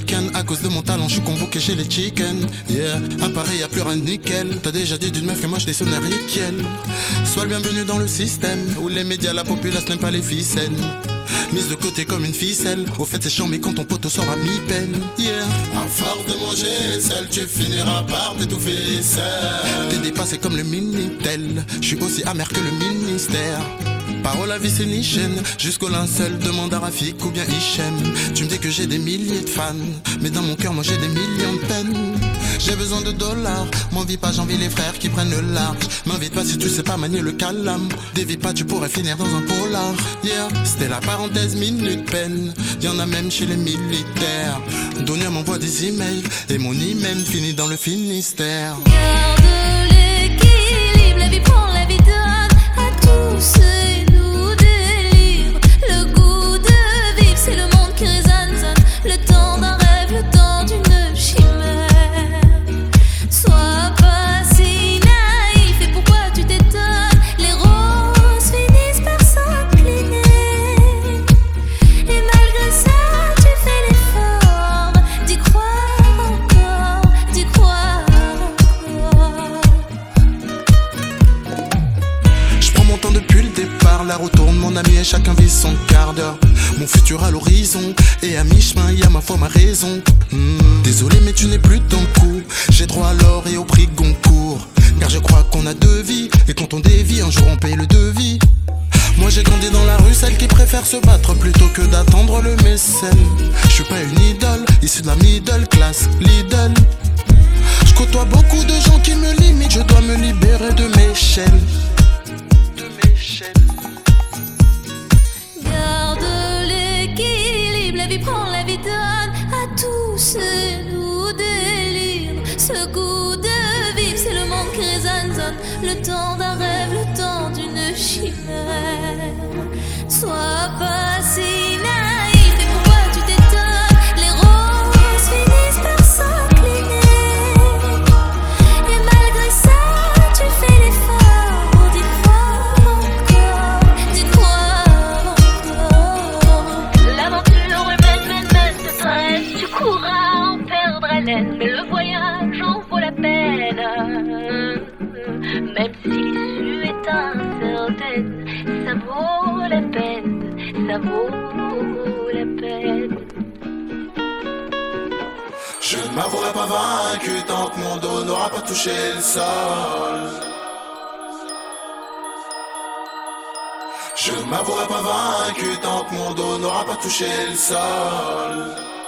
week-end. À cause de mon talent, je suis convoqué chez les chickens. Yeah, à Paris, a plus rien de nickel. T'as déjà dit d'une meuf que moi je sonné Riquiel. Sois le bienvenu dans le système où les médias, la populace n'aime pas les ficelles. Mise de côté comme une ficelle. Au fait, c'est chiant, mais quand ton poteau sort à mi-peine. Yeah. À force de manger seul, tu finiras par t'étouffer seul. T'es dépassé comme le Minitel. Je suis aussi amer que le ministère. Parole à vie c'est ni chaîne. Jusqu'au linceul demande à Rafik ou bien Hichem. Tu me dis que j'ai des milliers de fans Mais dans mon cœur moi j'ai des millions de peines. J'ai besoin de dollars. M'envie pas j'envie les frères qui prennent le large. M'invite pas si tu sais pas manier le calame. Dévie pas tu pourrais finir dans un polar. Yeah c'était la parenthèse minute peine. Y'en a même chez les militaires. Donia m'envoie des emails Et mon email finit dans le Finistère la route tourne, mon ami et chacun vit son quart d'heure. Mon futur à l'horizon, et à mi-chemin, y a ma foi, ma raison. Hmm, Désolé, mais tu n'es plus le coup. J'ai droit à l'or et au prix Goncourt. Car je crois qu'on a deux vies, et quand on dévie, un jour on paye le devis. Moi j'ai grandi dans la rue, celle qui préfère se battre plutôt que d'attendre le mécène. Je suis pas une idole, issue de la middle class, Lidl. Je côtoie beaucoup de gens qui me limitent, je dois me libérer de mes chaînes. Garde l'équilibre, la vie prend la vie donne à tous nous délire. Ce goût de vivre, c'est le monde qui résonne, sonne. le temps d'un rêve, le temps d'une chimère. Mais le voyage en vaut la peine. Même si l'issue est incertaine, ça vaut la peine, ça vaut la peine. Je ne m'avouerai pas vaincu tant que mon dos n'aura pas touché le sol. Je ne m'avouerai pas vaincu tant que mon dos n'aura pas touché le sol.